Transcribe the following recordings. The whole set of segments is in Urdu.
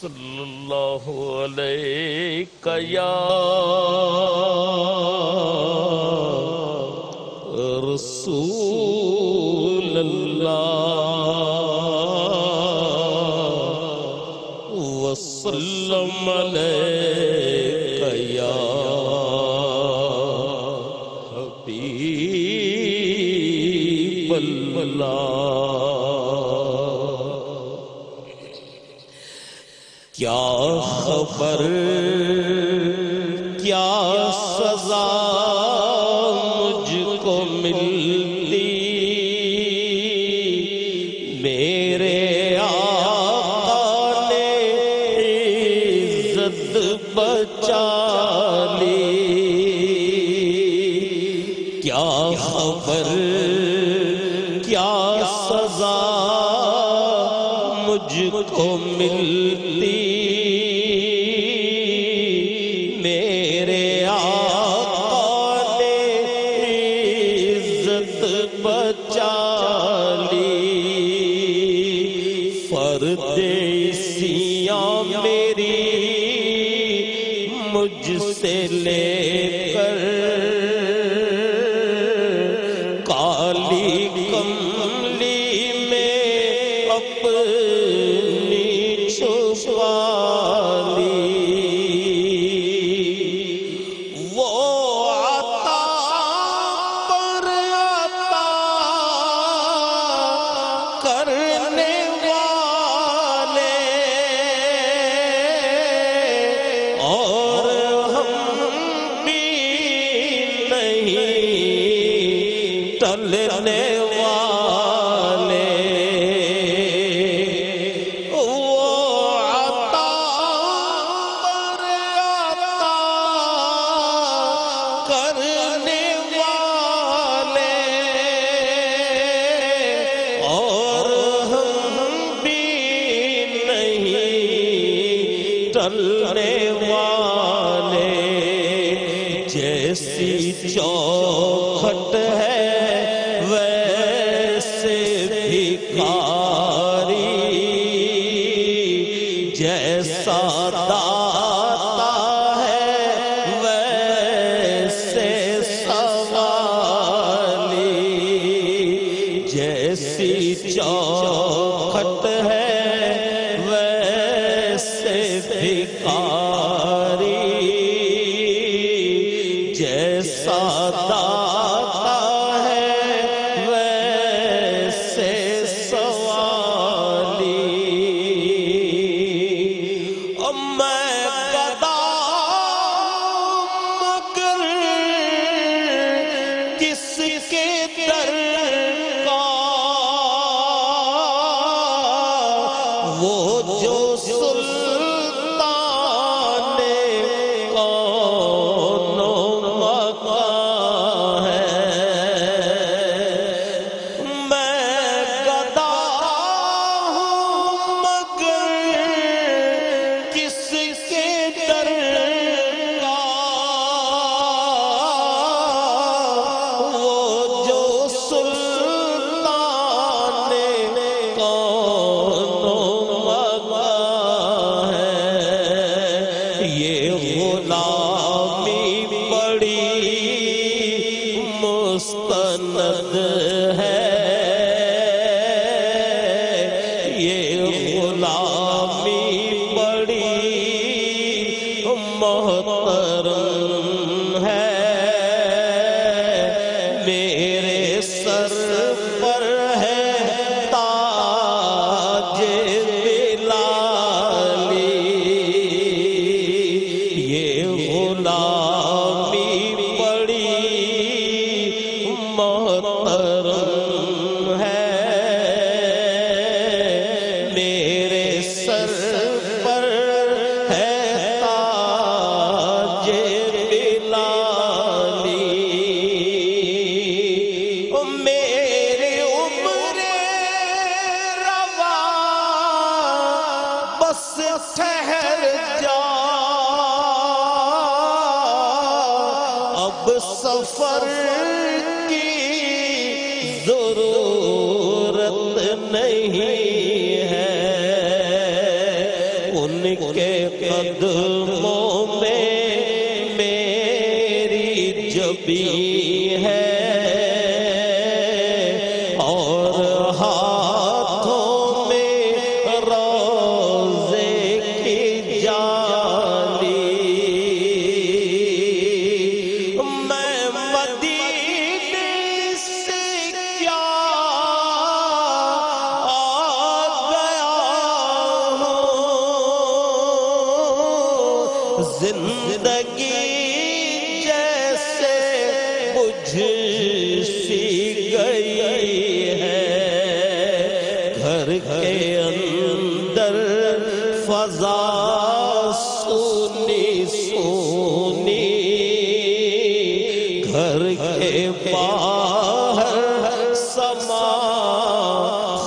صلی اللہ علیہ یا رسول اللہ وسلم علیہ یا حبیب اللہ کیا خبر، کیا سزا مجھ کو ملتی؟ میرے آقا نے عزت بچا لی۔ کیا خبر، کیا سزا مجھ کو ملتی میرے آقا نے عزت بچا لی۔ فرد میری مجھ سے لے کر کالی ٹلنے والے کرنے والے۔ اور ٹلنے والے۔ جیسی چوکھٹ جیسا داتا ہے ویسے سوالی۔ امت غلامی بڑی مستند ہے۔ یہ غلامی بڑی محترم ٹھہر جا۔ اب سفر کے قدموں میں زندگی جیسے بجھ سی گئی ہے۔ گھر کے اندر فضا سونی سونی۔ گھر کے باہر سما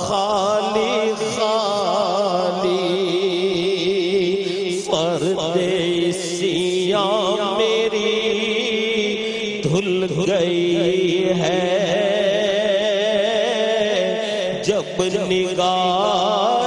خالی خالی۔ پردیسیاں دھل گئی ہے۔ جب نگاہ